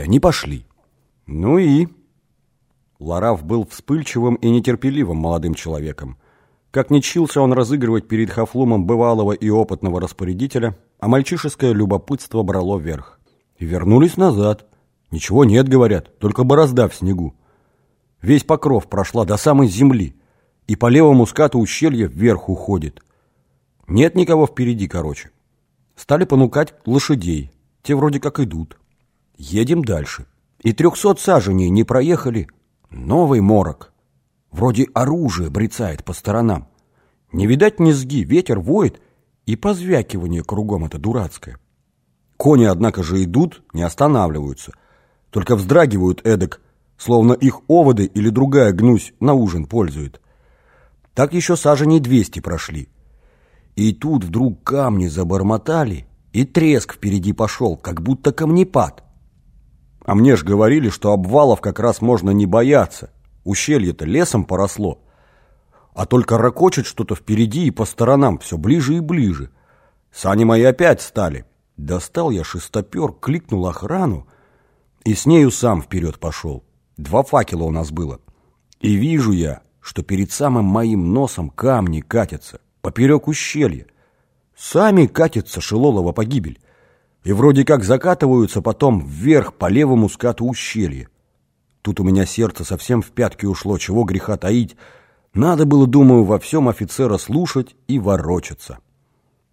И они пошли. Ну и... Лараф был вспыльчивым и нетерпеливым молодым человеком. Как не чился он разыгрывать перед Хафлумом бывалого и опытного распорядителя, а мальчишеское любопытство брало верх. И вернулись назад. Ничего нет, говорят, только борозда в снегу. Весь покров прошла до самой земли, и по левому скату ущелья вверх уходит. Нет никого впереди, короче. Стали понукать лошадей, те вроде как идут. Едем дальше. И трехсот саженей не проехали. Новый морок. Вроде оружие брецает по сторонам. Не видать низги, ветер воет, и позвякивание кругом это дурацкое. Кони, однако же, идут, не останавливаются. Только вздрагивают эдак, словно их оводы или другая гнусь на ужин пользует. Так еще саженей двести прошли. И тут вдруг камни забормотали, и треск впереди пошел, как будто камнепад. А мне ж говорили, что обвалов как раз можно не бояться. Ущелье-то лесом поросло. А только ракочет что-то впереди и по сторонам, все ближе и ближе. Сани мои опять стали. Достал я шестопер, кликнул охрану, и с нею сам вперед пошел. Два факела у нас было. И вижу я, что перед самым моим носом камни катятся, поперек ущелья. Сами катятся Шилолова погибель и вроде как закатываются потом вверх по левому скату ущелья. Тут у меня сердце совсем в пятки ушло, чего греха таить. Надо было, думаю, во всем офицера слушать и ворочаться.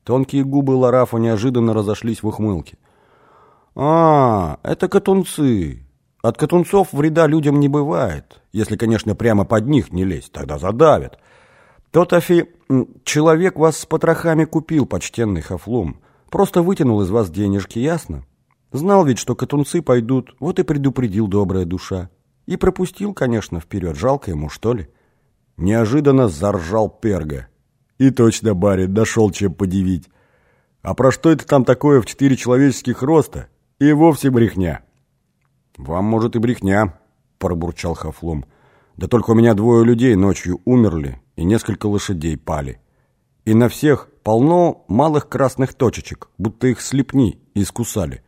Тонкие губы Ларафа неожиданно разошлись в ухмылке. «А, это катунцы. От катунцов вреда людям не бывает, если, конечно, прямо под них не лезть, тогда задавят. Тот, Афи, человек вас с потрохами купил, почтенный Хафлум». Просто вытянул из вас денежки, ясно? Знал ведь, что катунцы пойдут, вот и предупредил добрая душа. И пропустил, конечно, вперед. Жалко ему, что ли? Неожиданно заржал Перга. И точно, барин, дошел чем подивить. А про что это там такое в четыре человеческих роста? И вовсе брехня. Вам, может, и брехня, пробурчал Хафлом. Да только у меня двое людей ночью умерли, и несколько лошадей пали. И на всех полно малых красных точечек, будто их слепни искусали.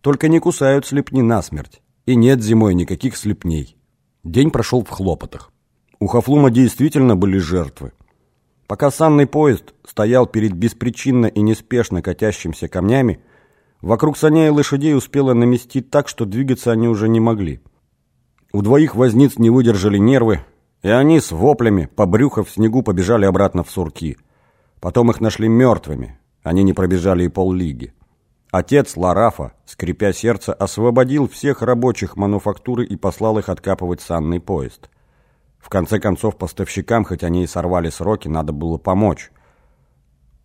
Только не кусают слепни насмерть, и нет зимой никаких слепней. День прошел в хлопотах. У Хафлума действительно были жертвы. Пока санный поезд стоял перед беспричинно и неспешно катящимся камнями, вокруг саней и лошадей успело наместить так, что двигаться они уже не могли. У двоих возниц не выдержали нервы, и они с воплями, по брюхо в снегу, побежали обратно в сурки – Потом их нашли мертвыми. Они не пробежали и поллиги. Отец Ларафа, скрипя сердце, освободил всех рабочих мануфактуры и послал их откапывать санный поезд. В конце концов, поставщикам, хоть они и сорвали сроки, надо было помочь.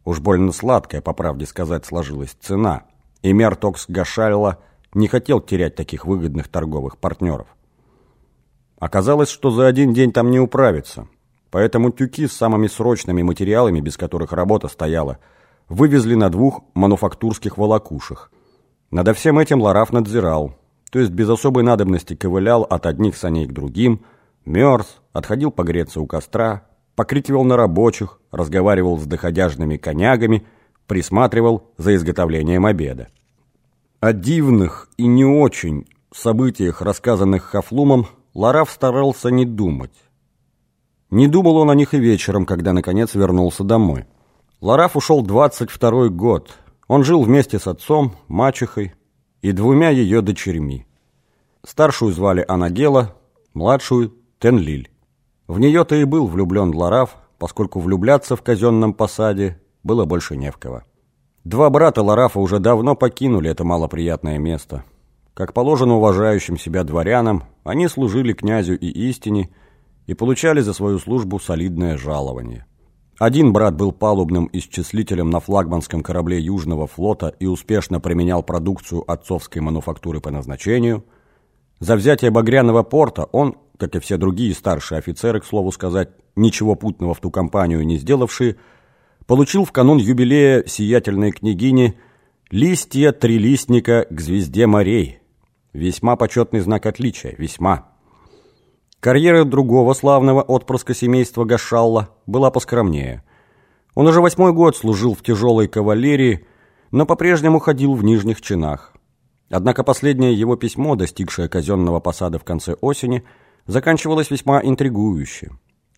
Уж больно сладкая, по правде сказать, сложилась цена. И мэр Токс Гашальла не хотел терять таких выгодных торговых партнеров. Оказалось, что за один день там не управиться. Поэтому тюки с самыми срочными материалами, без которых работа стояла, вывезли на двух мануфактурских волокушах. Надо всем этим Лараф надзирал, то есть без особой надобности ковылял от одних саней к другим, мерз, отходил погреться у костра, покрикивал на рабочих, разговаривал с доходяжными конягами, присматривал за изготовлением обеда. О дивных и не очень событиях, рассказанных Хафлумом, Лараф старался не думать. Не думал он о них и вечером, когда наконец вернулся домой. Лараф ушел 22 год. Он жил вместе с отцом, мачехой и двумя ее дочерьми. Старшую звали Анагела, младшую – Тенлиль. В нее-то и был влюблен Лараф, поскольку влюбляться в казенном посаде было больше не в кого. Два брата Ларафа уже давно покинули это малоприятное место. Как положено уважающим себя дворянам, они служили князю и истине – и получали за свою службу солидное жалование. Один брат был палубным исчислителем на флагманском корабле Южного флота и успешно применял продукцию отцовской мануфактуры по назначению. За взятие Багряного порта он, как и все другие старшие офицеры, к слову сказать, ничего путного в ту компанию не сделавшие, получил в канун юбилея сиятельной княгини листья трилистника к звезде морей. Весьма почетный знак отличия, весьма. Карьера другого славного отпрыска семейства Гашалла была поскромнее. Он уже восьмой год служил в тяжелой кавалерии, но по-прежнему ходил в нижних чинах. Однако последнее его письмо, достигшее казенного посада в конце осени, заканчивалось весьма интригующе.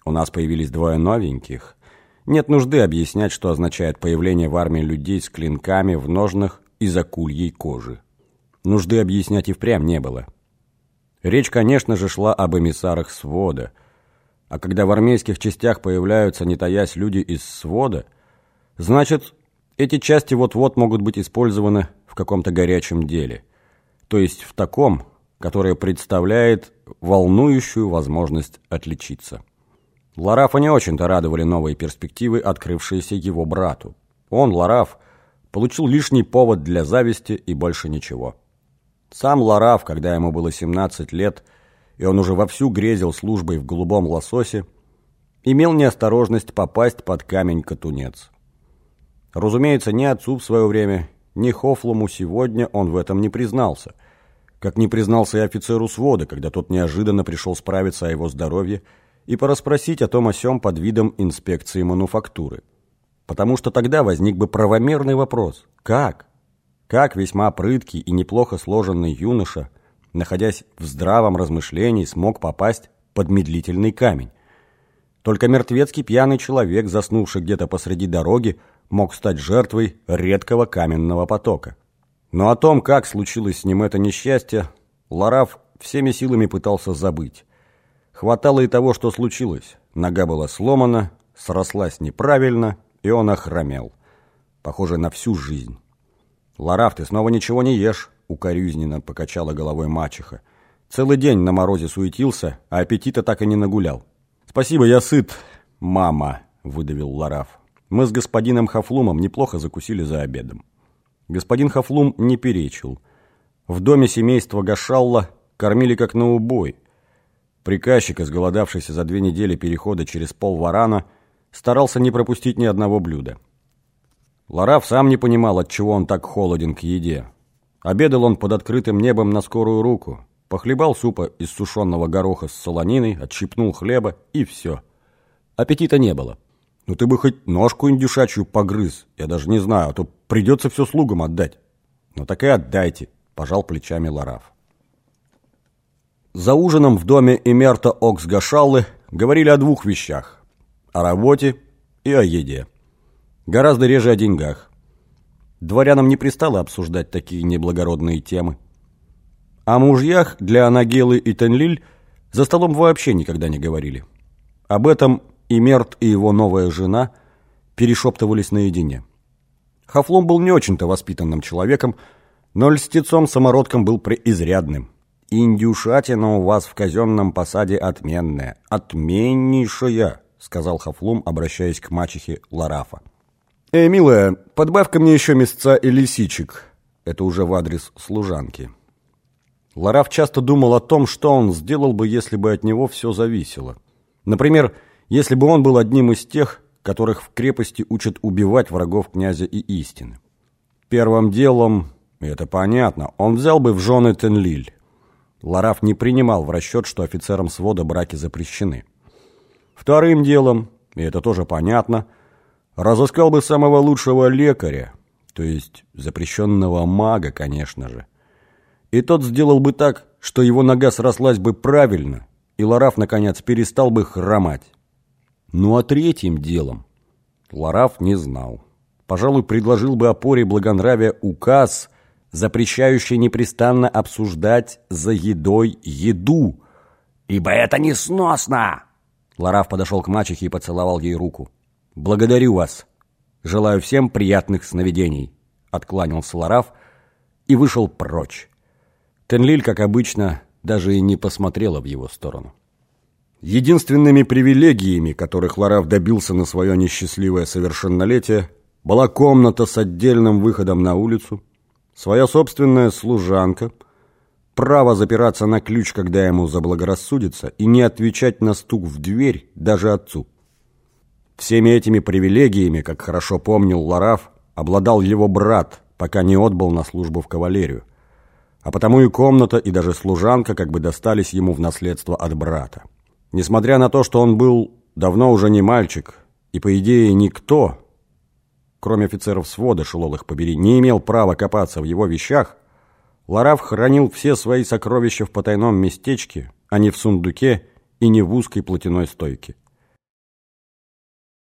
У нас появились двое новеньких. Нет нужды объяснять, что означает появление в армии людей с клинками в ножнах из акульей кожи. Нужды объяснять и впрямь не было. Речь, конечно же, шла об эмиссарах свода. А когда в армейских частях появляются, не таясь, люди из свода, значит, эти части вот-вот могут быть использованы в каком-то горячем деле. То есть в таком, которое представляет волнующую возможность отличиться. Ларафа не очень-то радовали новые перспективы, открывшиеся его брату. Он, Лараф, получил лишний повод для зависти и больше ничего. Сам Лараф, когда ему было 17 лет, и он уже вовсю грезил службой в голубом лососе, имел неосторожность попасть под камень-катунец. Разумеется, ни отцу в свое время, ни Хофлому сегодня он в этом не признался, как не признался и офицеру свода, когда тот неожиданно пришел справиться о его здоровье и порасспросить о том о сём под видом инспекции мануфактуры. Потому что тогда возник бы правомерный вопрос – как? Как весьма прыткий и неплохо сложенный юноша, находясь в здравом размышлении, смог попасть под медлительный камень? Только мертвецкий пьяный человек, заснувший где-то посреди дороги, мог стать жертвой редкого каменного потока. Но о том, как случилось с ним это несчастье, Лараф всеми силами пытался забыть. Хватало и того, что случилось. Нога была сломана, срослась неправильно, и он охромел. Похоже на всю жизнь. «Лараф, ты снова ничего не ешь», — укоризненно покачала головой мачеха. «Целый день на морозе суетился, а аппетита так и не нагулял». «Спасибо, я сыт, мама», — выдавил Лараф. «Мы с господином Хафлумом неплохо закусили за обедом». Господин Хафлум не перечил. В доме семейства Гашалла кормили как на убой. Приказчик, изголодавшийся за две недели перехода через пол варана, старался не пропустить ни одного блюда. Лараф сам не понимал, отчего он так холоден к еде. Обедал он под открытым небом на скорую руку. Похлебал супа из сушеного гороха с солониной, отщипнул хлеба и все. Аппетита не было. Ну ты бы хоть ножку индюшачью погрыз, я даже не знаю, а то придется все слугам отдать. Ну так и отдайте, пожал плечами Лараф. За ужином в доме Эмерта Оксгашаллы говорили о двух вещах. О работе и о еде. Гораздо реже о деньгах. Дворянам не пристало обсуждать такие неблагородные темы. О мужьях для Анагелы и Тенлиль за столом вообще никогда не говорили. Об этом и Мерт, и его новая жена перешептывались наедине. Хафлом был не очень-то воспитанным человеком, но льстецом-самородком был преизрядным. «Индюшатина у вас в казенном посаде отменная, отменнейшая», сказал Хафлум, обращаясь к мачехе Ларафа. «Эй, милая, подбавь-ка мне еще мясца и лисичек». Это уже в адрес служанки. Лараф часто думал о том, что он сделал бы, если бы от него все зависело. Например, если бы он был одним из тех, которых в крепости учат убивать врагов князя и истины. Первым делом, и это понятно, он взял бы в жены Тенлиль. Лараф не принимал в расчет, что офицерам свода браки запрещены. Вторым делом, и это тоже понятно – Разыскал бы самого лучшего лекаря, то есть запрещенного мага, конечно же. И тот сделал бы так, что его нога срослась бы правильно, и Лараф, наконец, перестал бы хромать. Ну а третьим делом Лараф не знал. Пожалуй, предложил бы опоре благонравия указ, запрещающий непрестанно обсуждать за едой еду. «Ибо это несносно!» Лараф подошел к мачехе и поцеловал ей руку. «Благодарю вас. Желаю всем приятных сновидений», — откланялся Лараф и вышел прочь. Тенлиль, как обычно, даже и не посмотрела в его сторону. Единственными привилегиями, которых Лараф добился на свое несчастливое совершеннолетие, была комната с отдельным выходом на улицу, своя собственная служанка, право запираться на ключ, когда ему заблагорассудится, и не отвечать на стук в дверь даже отцу. Всеми этими привилегиями, как хорошо помнил Лараф, обладал его брат, пока не отбыл на службу в кавалерию. А потому и комната, и даже служанка как бы достались ему в наследство от брата. Несмотря на то, что он был давно уже не мальчик, и, по идее, никто, кроме офицеров свода, шелол их побери, не имел права копаться в его вещах, Лараф хранил все свои сокровища в потайном местечке, а не в сундуке и не в узкой платяной стойке.